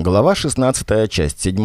Глава 16, часть 7.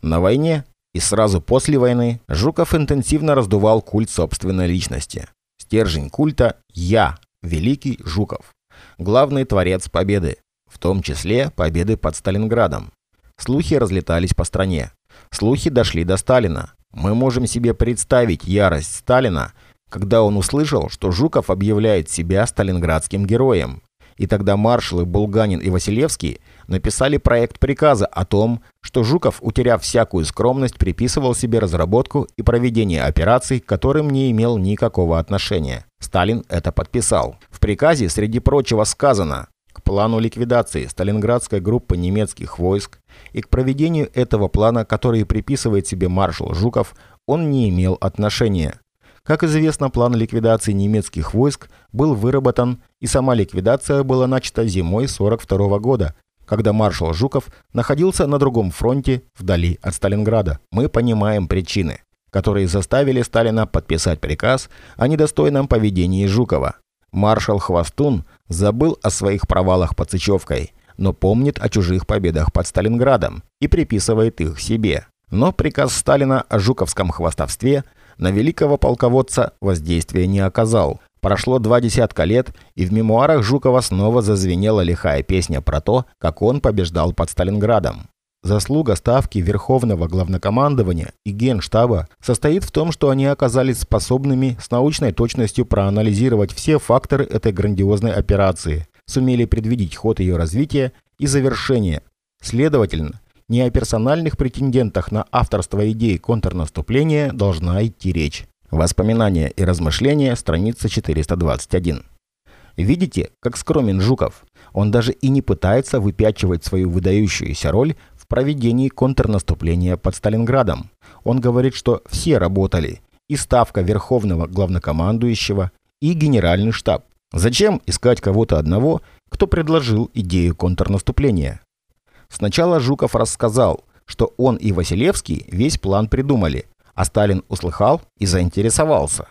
На войне и сразу после войны Жуков интенсивно раздувал культ собственной личности. Стержень культа «Я», Великий Жуков. Главный творец победы, в том числе победы под Сталинградом. Слухи разлетались по стране. Слухи дошли до Сталина. Мы можем себе представить ярость Сталина, когда он услышал, что Жуков объявляет себя сталинградским героем. И тогда маршалы Булганин и Василевский написали проект приказа о том, что Жуков, утеряв всякую скромность, приписывал себе разработку и проведение операций, к которым не имел никакого отношения. Сталин это подписал. В приказе, среди прочего, сказано к плану ликвидации Сталинградской группы немецких войск и к проведению этого плана, который приписывает себе маршал Жуков, он не имел отношения. Как известно, план ликвидации немецких войск был выработан, и сама ликвидация была начата зимой 42 года, когда маршал Жуков находился на другом фронте, вдали от Сталинграда. Мы понимаем причины, которые заставили Сталина подписать приказ о недостойном поведении Жукова. Маршал Хвостун забыл о своих провалах под Сычевкой, но помнит о чужих победах под Сталинградом и приписывает их себе. Но приказ Сталина о жуковском хвастовстве – на великого полководца воздействия не оказал. Прошло два десятка лет, и в мемуарах Жукова снова зазвенела лихая песня про то, как он побеждал под Сталинградом. Заслуга ставки Верховного Главнокомандования и Генштаба состоит в том, что они оказались способными с научной точностью проанализировать все факторы этой грандиозной операции, сумели предвидеть ход ее развития и завершения. Следовательно, не о персональных претендентах на авторство идей контрнаступления должна идти речь. Воспоминания и размышления, страница 421. Видите, как скромен Жуков? Он даже и не пытается выпячивать свою выдающуюся роль в проведении контрнаступления под Сталинградом. Он говорит, что все работали, и ставка Верховного Главнокомандующего, и Генеральный штаб. Зачем искать кого-то одного, кто предложил идею контрнаступления? Сначала Жуков рассказал, что он и Василевский весь план придумали, а Сталин услыхал и заинтересовался.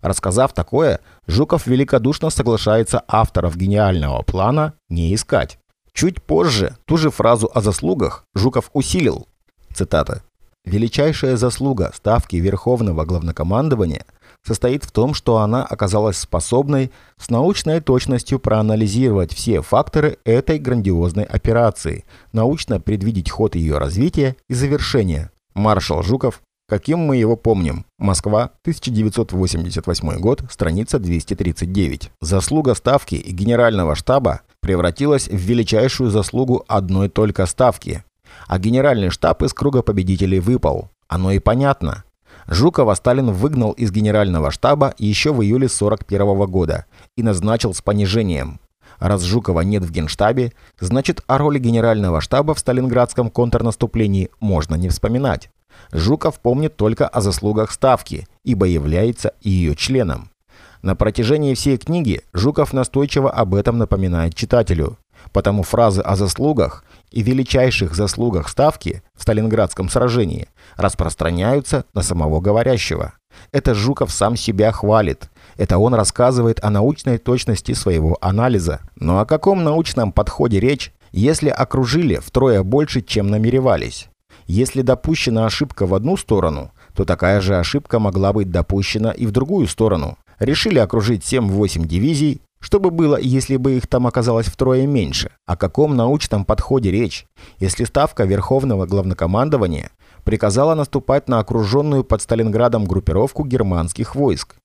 Рассказав такое, Жуков великодушно соглашается авторов гениального плана не искать. Чуть позже ту же фразу о заслугах Жуков усилил. Цитата. «Величайшая заслуга ставки Верховного Главнокомандования состоит в том, что она оказалась способной с научной точностью проанализировать все факторы этой грандиозной операции, научно предвидеть ход ее развития и завершения. Маршал Жуков, каким мы его помним. Москва, 1988 год, страница 239. Заслуга Ставки и Генерального штаба превратилась в величайшую заслугу одной только Ставки. А Генеральный штаб из круга победителей выпал. Оно и понятно. Жукова Сталин выгнал из генерального штаба еще в июле 1941 года и назначил с понижением. Раз Жукова нет в генштабе, значит о роли генерального штаба в сталинградском контрнаступлении можно не вспоминать. Жуков помнит только о заслугах Ставки, ибо является ее членом. На протяжении всей книги Жуков настойчиво об этом напоминает читателю. Потому фразы о заслугах и величайших заслугах Ставки в Сталинградском сражении распространяются на самого говорящего. Это Жуков сам себя хвалит. Это он рассказывает о научной точности своего анализа. Но о каком научном подходе речь, если окружили втрое больше, чем намеревались? Если допущена ошибка в одну сторону, то такая же ошибка могла быть допущена и в другую сторону. Решили окружить 7-8 дивизий, что бы было, если бы их там оказалось втрое меньше? О каком научном подходе речь, если ставка Верховного Главнокомандования приказала наступать на окруженную под Сталинградом группировку германских войск?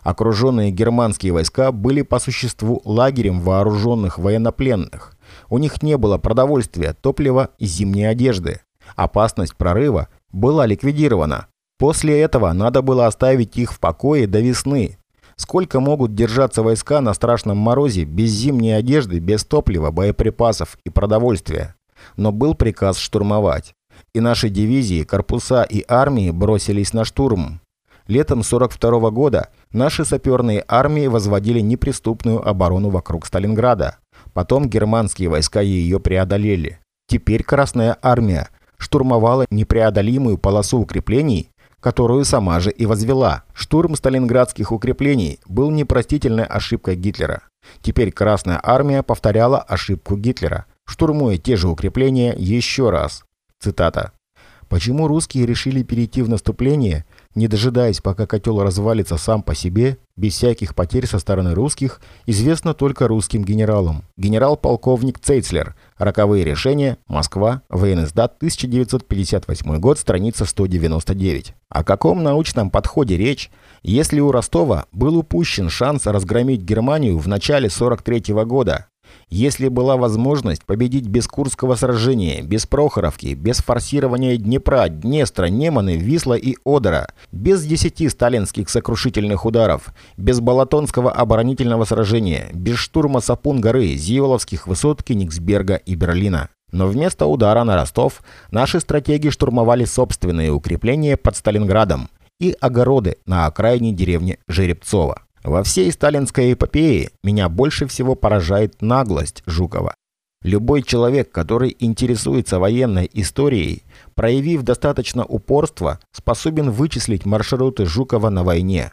Окруженные германские войска были по существу лагерем вооруженных военнопленных. У них не было продовольствия, топлива и зимней одежды. Опасность прорыва была ликвидирована. После этого надо было оставить их в покое до весны, Сколько могут держаться войска на страшном морозе, без зимней одежды, без топлива, боеприпасов и продовольствия? Но был приказ штурмовать. И наши дивизии, корпуса и армии бросились на штурм. Летом 42 -го года наши саперные армии возводили неприступную оборону вокруг Сталинграда. Потом германские войска ее преодолели. Теперь Красная армия штурмовала непреодолимую полосу укреплений которую сама же и возвела. Штурм сталинградских укреплений был непростительной ошибкой Гитлера. Теперь Красная Армия повторяла ошибку Гитлера. штурмуя те же укрепления еще раз. Цитата. Почему русские решили перейти в наступление, не дожидаясь, пока котел развалится сам по себе, без всяких потерь со стороны русских, известно только русским генералам. Генерал-полковник Цейцлер. Роковые решения. Москва. Военный сдат. 1958 год. Страница 199. О каком научном подходе речь, если у Ростова был упущен шанс разгромить Германию в начале 43 -го года? Если была возможность победить без Курского сражения, без Прохоровки, без форсирования Днепра, Днестра, Неманы, Висла и Одера, без десяти сталинских сокрушительных ударов, без Балатонского оборонительного сражения, без штурма Сапун-горы, Зиоловских высот Кенигсберга и Берлина. Но вместо удара на Ростов наши стратеги штурмовали собственные укрепления под Сталинградом и огороды на окраине деревни Жеребцова. Во всей сталинской эпопее меня больше всего поражает наглость Жукова. Любой человек, который интересуется военной историей, проявив достаточно упорства, способен вычислить маршруты Жукова на войне.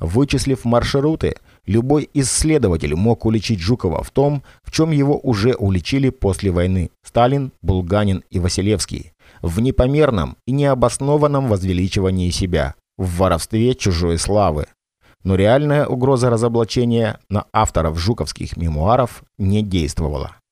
Вычислив маршруты, любой исследователь мог уличить Жукова в том, в чем его уже уличили после войны Сталин, Булганин и Василевский, в непомерном и необоснованном возвеличивании себя, в воровстве чужой славы, но реальная угроза разоблачения на авторов жуковских мемуаров не действовала.